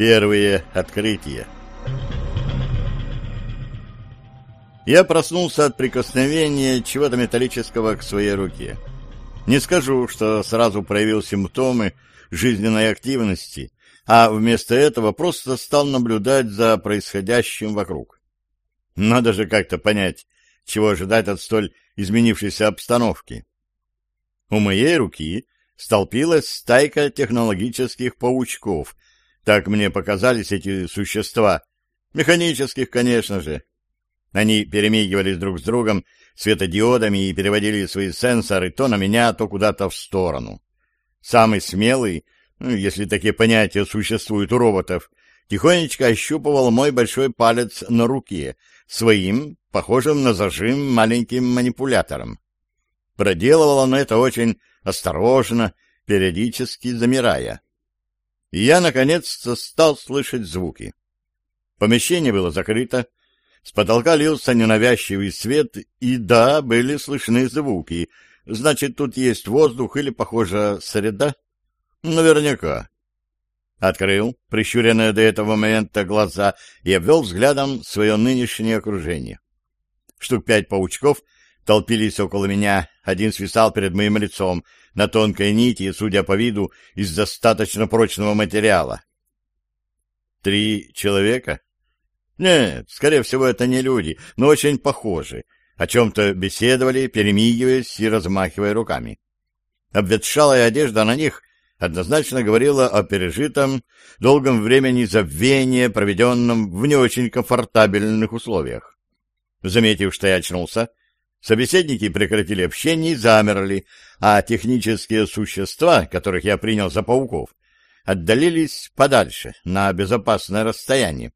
Первые открытия. Я проснулся от прикосновения чего-то металлического к своей руке. Не скажу, что сразу проявил симптомы жизненной активности, а вместо этого просто стал наблюдать за происходящим вокруг. Надо же как-то понять, чего ожидать от столь изменившейся обстановки. У моей руки столпилась стайка технологических паучков — так мне показались эти существа. Механических, конечно же. Они перемигивались друг с другом светодиодами и переводили свои сенсоры то на меня, то куда-то в сторону. Самый смелый, ну, если такие понятия существуют у роботов, тихонечко ощупывал мой большой палец на руке своим, похожим на зажим, маленьким манипулятором. Проделывал он это очень осторожно, периодически замирая я, наконец-то, стал слышать звуки. Помещение было закрыто, с потолка лился ненавязчивый свет, и да, были слышны звуки. Значит, тут есть воздух или, похоже, среда? Наверняка. Открыл прищуренные до этого момента глаза и обвел взглядом свое нынешнее окружение. Штук пять паучков толпились около меня, один свисал перед моим лицом, на тонкой нити, судя по виду, из достаточно прочного материала. Три человека? Нет, скорее всего, это не люди, но очень похожи. О чем-то беседовали, перемигиваясь и размахивая руками. Обветшалая одежда на них однозначно говорила о пережитом долгом времени забвения, проведенном в не очень комфортабельных условиях. Заметив, что я очнулся, Собеседники прекратили общение и замерли, а технические существа, которых я принял за пауков, отдалились подальше, на безопасное расстояние.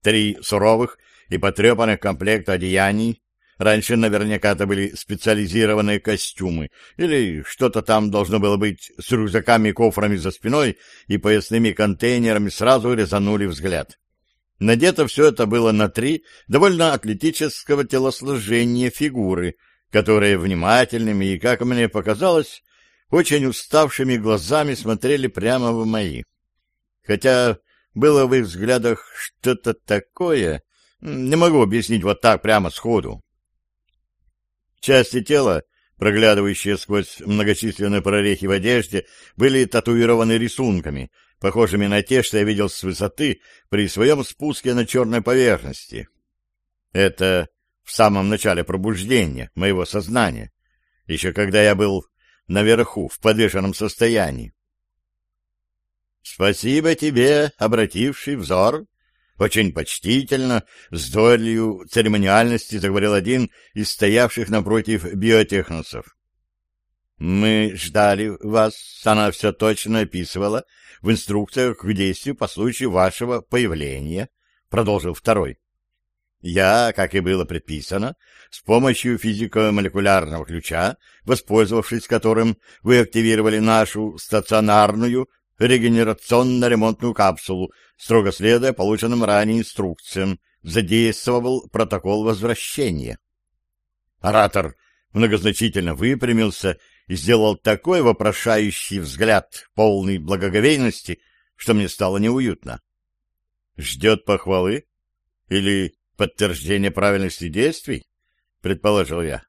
Три суровых и потрепанных комплекта одеяний, раньше наверняка это были специализированные костюмы, или что-то там должно было быть с рюкзаками и кофрами за спиной и поясными контейнерами, сразу резанули взгляд. Надето все это было на три довольно атлетического телосложения фигуры, которые внимательными и, как мне показалось, очень уставшими глазами смотрели прямо в мои. Хотя было в их взглядах что-то такое, не могу объяснить вот так прямо сходу. Части тела, проглядывающие сквозь многочисленные прорехи в одежде, были татуированы рисунками, похожими на те, что я видел с высоты при своем спуске на черной поверхности. Это в самом начале пробуждения моего сознания, еще когда я был наверху, в подвешенном состоянии. «Спасибо тебе, обративший взор!» Очень почтительно, с долью церемониальности заговорил один из стоявших напротив биотехносов. «Мы ждали вас, она все точно описывала в инструкциях к действию по случаю вашего появления», — продолжил второй. «Я, как и было предписано, с помощью физико-молекулярного ключа, воспользовавшись которым вы активировали нашу стационарную регенерационно-ремонтную капсулу, строго следуя полученным ранее инструкциям, задействовал протокол возвращения». Оратор многозначительно выпрямился и сделал такой вопрошающий взгляд, полный благоговейности, что мне стало неуютно. «Ждет похвалы? Или подтверждение правильности действий?» — предположил я.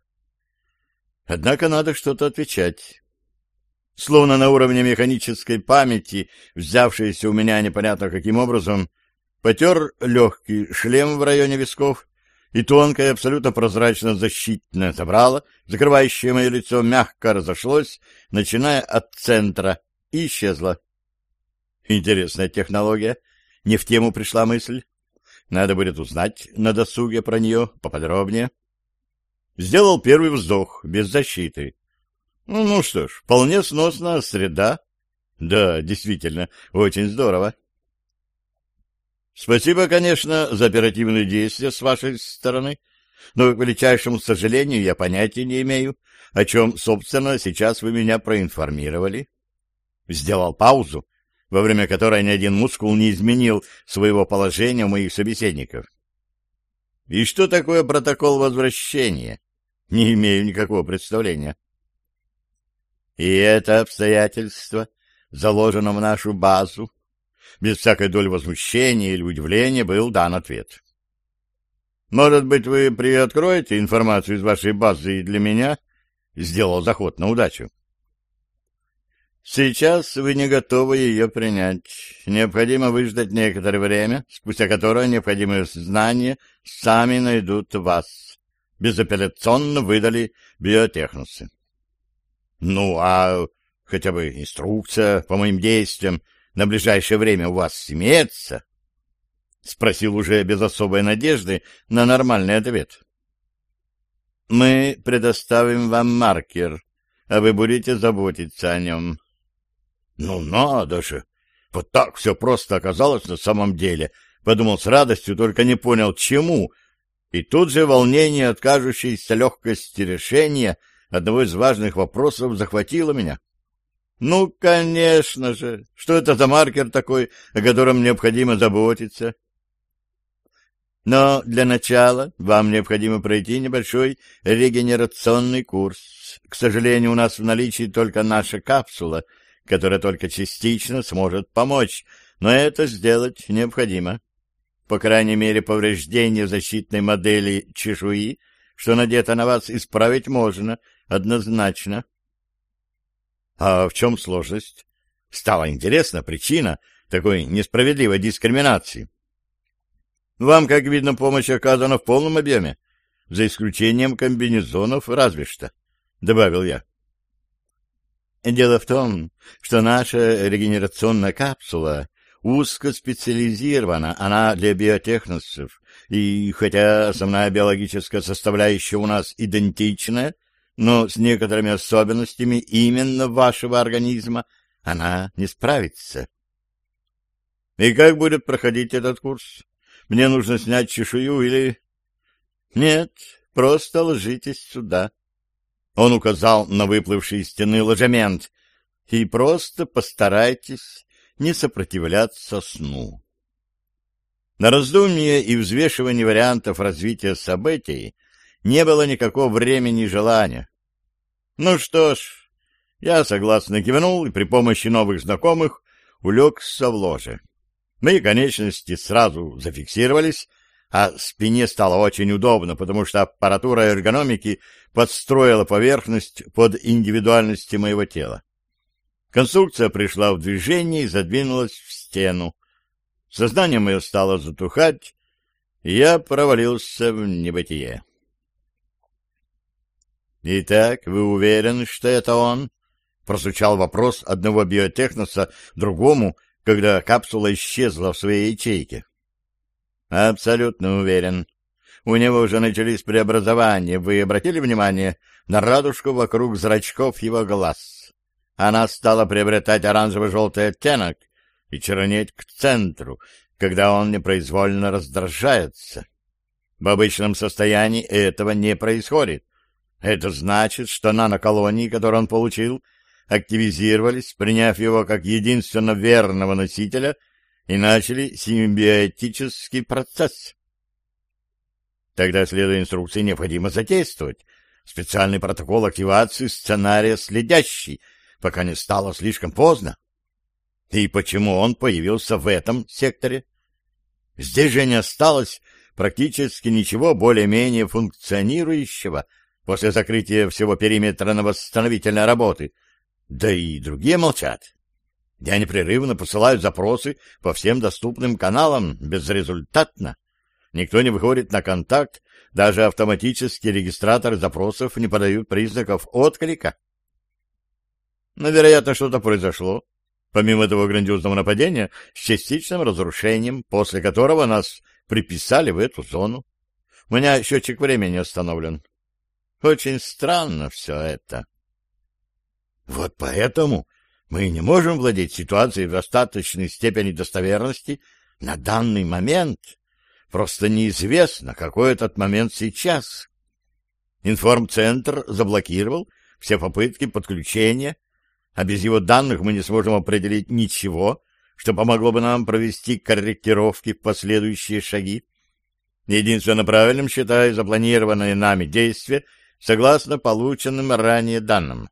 Однако надо что-то отвечать. Словно на уровне механической памяти, взявшейся у меня непонятно каким образом, потер легкий шлем в районе висков и тонкое, абсолютно прозрачно защитное забрало, закрывающее мое лицо, мягко разошлось, начиная от центра, и исчезло. Интересная технология. не в тему пришла мысль. Надо будет узнать на досуге про нее поподробнее. Сделал первый вздох, без защиты. Ну, ну что ж, вполне сносная среда. Да, действительно, очень здорово. Спасибо, конечно, за оперативные действия с вашей стороны, но, к величайшему сожалению, я понятия не имею, о чем, собственно, сейчас вы меня проинформировали. Сделал паузу, во время которой ни один мускул не изменил своего положения у моих собеседников. И что такое протокол возвращения? Не имею никакого представления. И это обстоятельство заложено в нашу базу. Без всякой доли возмущения или удивления был дан ответ. Может быть, вы приоткроете информацию из вашей базы и для меня? Сделал заход на удачу. Сейчас вы не готовы ее принять. Необходимо выждать некоторое время, спустя которое необходимые знания сами найдут вас. Безапелляционно выдали биотехнусы. Ну, а хотя бы инструкция по моим действиям на ближайшее время у вас имеется? Спросил уже без особой надежды на нормальный ответ. Мы предоставим вам маркер, а вы будете заботиться о нем. Ну, надо же! Вот так все просто оказалось на самом деле. Подумал с радостью, только не понял, чему. И тут же волнение от кажущейся легкости решения одного из важных вопросов захватило меня. Ну, конечно же. Что это за маркер такой, о котором необходимо заботиться? Но для начала вам необходимо пройти небольшой регенерационный курс. К сожалению, у нас в наличии только наша капсула — которая только частично сможет помочь, но это сделать необходимо. По крайней мере, повреждение защитной модели чешуи, что надето на вас, исправить можно, однозначно. А в чем сложность? Стала интересна причина такой несправедливой дискриминации. Вам, как видно, помощь оказана в полном объеме, за исключением комбинезонов разве что, — добавил я. Дело в том, что наша регенерационная капсула узкоспециализирована, она для биотехносов, и хотя основная биологическая составляющая у нас идентичная, но с некоторыми особенностями именно вашего организма она не справится. И как будет проходить этот курс? Мне нужно снять чешую или... Нет, просто ложитесь сюда. Он указал на выплывший из стены ложемент. И просто постарайтесь не сопротивляться сну. На раздумье и взвешивание вариантов развития событий не было никакого времени и желания. Ну что ж, я согласно кивнул и при помощи новых знакомых улегся в ложе. Мои конечности сразу зафиксировались, а спине стало очень удобно, потому что аппаратура эргономики подстроила поверхность под индивидуальности моего тела. Конструкция пришла в движение и задвинулась в стену. Сознание мое стало затухать, и я провалился в небытие. «Итак, вы уверены, что это он?» — прозвучал вопрос одного биотехноса другому, когда капсула исчезла в своей ячейке. Абсолютно уверен. У него уже начались преобразования. Вы обратили внимание на радужку вокруг зрачков его глаз? Она стала приобретать оранжево-желтый оттенок и чернеть к центру, когда он непроизвольно раздражается. В обычном состоянии этого не происходит. Это значит, что наноколонии, которые он получил, активизировались, приняв его как единственно верного носителя — и начали симбиотический процесс. Тогда, следуя инструкции, необходимо задействовать специальный протокол активации сценария следящий, пока не стало слишком поздно. И почему он появился в этом секторе? Здесь же не осталось практически ничего более-менее функционирующего после закрытия всего периметра на восстановительной работы, да и другие молчат. Я непрерывно посылаю запросы по всем доступным каналам, безрезультатно. Никто не выходит на контакт, даже автоматические регистраторы запросов не подают признаков отклика. Но, вероятно, что-то произошло. помимо того грандиозного нападения с частичным разрушением, после которого нас приписали в эту зону. У меня счетчик времени установлен. Очень странно все это. Вот поэтому мы не можем владеть ситуацией в достаточной степени достоверности на данный момент. Просто неизвестно, какой этот момент сейчас. Информцентр заблокировал все попытки подключения, а без его данных мы не сможем определить ничего, что помогло бы нам провести корректировки в последующие шаги. Единственно правильным считаю запланированное нами действие согласно полученным ранее данным.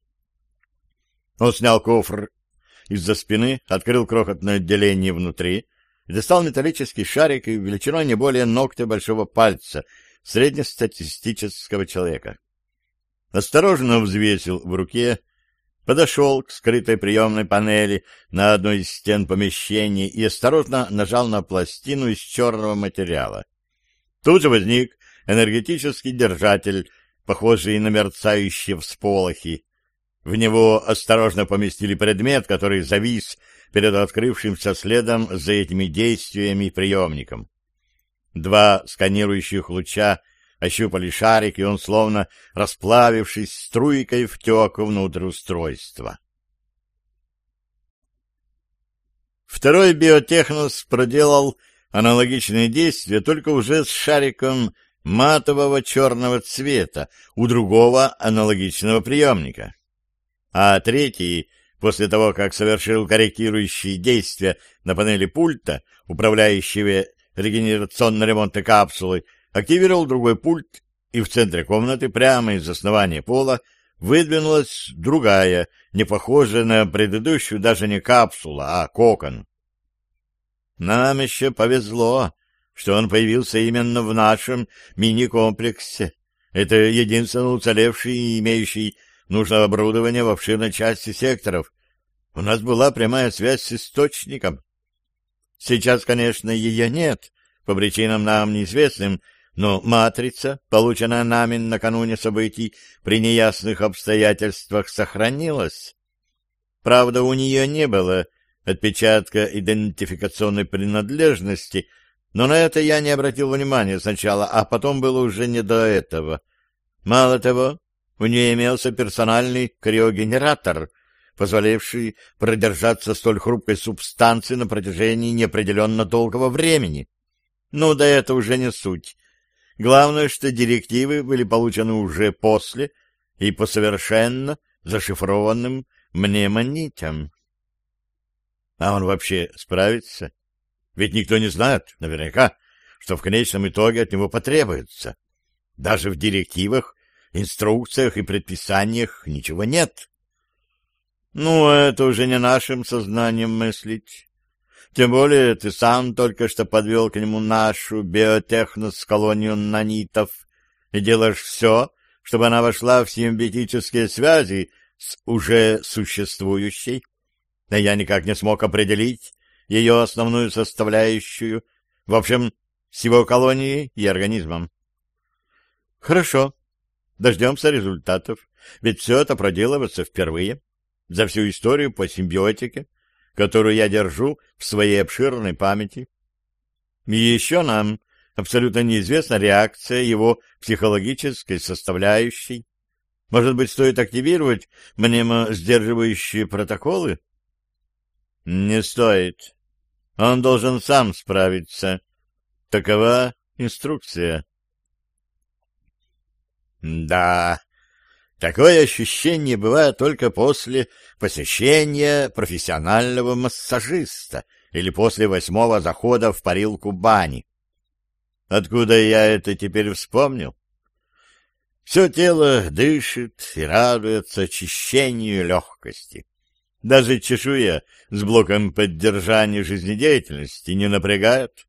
Он снял кофр из-за спины, открыл крохотное отделение внутри и достал металлический шарик величиной не более ногтя большого пальца среднестатистического человека. Осторожно взвесил в руке, подошел к скрытой приемной панели на одной из стен помещения и осторожно нажал на пластину из черного материала. Тут же возник энергетический держатель, похожий на мерцающие всполохи. В него осторожно поместили предмет, который завис перед открывшимся следом за этими действиями приемником. Два сканирующих луча ощупали шарик, и он, словно расплавившись струйкой, втек внутрь устройства. Второй биотехнос проделал аналогичные действия, только уже с шариком матового черного цвета у другого аналогичного приемника. А третий, после того, как совершил корректирующие действия на панели пульта, управляющего регенерационно-ремонтной капсулой, активировал другой пульт, и в центре комнаты, прямо из основания пола, выдвинулась другая, не похожая на предыдущую даже не капсула, а кокон. Нам еще повезло, что он появился именно в нашем мини-комплексе. Это единственно уцелевший и имеющий нужное оборудование в обширной части секторов. У нас была прямая связь с источником. Сейчас, конечно, ее нет, по причинам нам неизвестным, но матрица, полученная нами накануне событий, при неясных обстоятельствах сохранилась. Правда, у нее не было отпечатка идентификационной принадлежности, но на это я не обратил внимания сначала, а потом было уже не до этого. Мало того, у нее имелся персональный криогенератор, позволявший продержаться столь хрупкой субстанции на протяжении неопределенно долгого времени. Ну, да это уже не суть. Главное, что директивы были получены уже после и по совершенно зашифрованным мнемонитям. А он вообще справится? Ведь никто не знает наверняка, что в конечном итоге от него потребуется. Даже в директивах, инструкциях и предписаниях ничего нет. Ну, это уже не нашим сознанием мыслить. Тем более ты сам только что подвел к нему нашу биотехнос-колонию нанитов и делаешь все, чтобы она вошла в симбиотические связи с уже существующей. А я никак не смог определить ее основную составляющую, в общем, с его колонией и организмом. Хорошо, дождемся результатов, ведь все это проделывается впервые за всю историю по симбиотике которую я держу в своей обширной памяти. И еще нам абсолютно неизвестна реакция его психологической составляющей. Может быть, стоит активировать мнемо-сдерживающие протоколы? Не стоит. Он должен сам справиться. Такова инструкция. Да, Такое ощущение бывает только после посещения профессионального массажиста или после восьмого захода в парилку бани. Откуда я это теперь вспомнил? Все тело дышит и радуется очищению легкости. Даже чешуя с блоком поддержания жизнедеятельности не напрягает.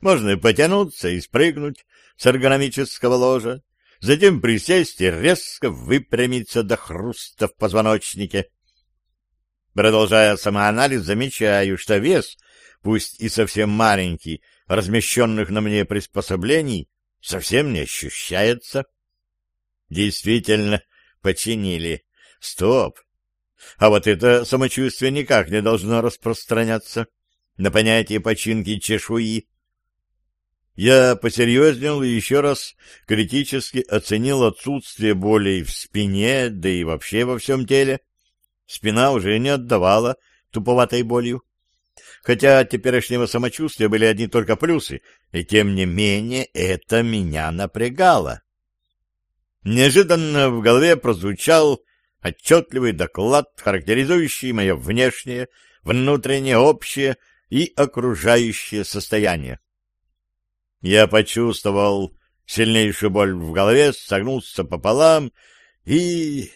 Можно потянуться и спрыгнуть с эргономического ложа, затем присесть и резко выпрямиться до хруста в позвоночнике. Продолжая самоанализ, замечаю, что вес, пусть и совсем маленький, размещенных на мне приспособлений, совсем не ощущается. Действительно, починили. Стоп! А вот это самочувствие никак не должно распространяться на понятие починки чешуи. Я посерьезнел и еще раз критически оценил отсутствие болей в спине, да и вообще во всем теле. Спина уже не отдавала туповатой болью. Хотя от теперешнего самочувствия были одни только плюсы, и тем не менее это меня напрягало. Неожиданно в голове прозвучал отчетливый доклад, характеризующий мое внешнее, внутреннее, общее и окружающее состояние. Я почувствовал сильнейшую боль в голове, согнулся пополам и